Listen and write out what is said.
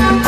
i you.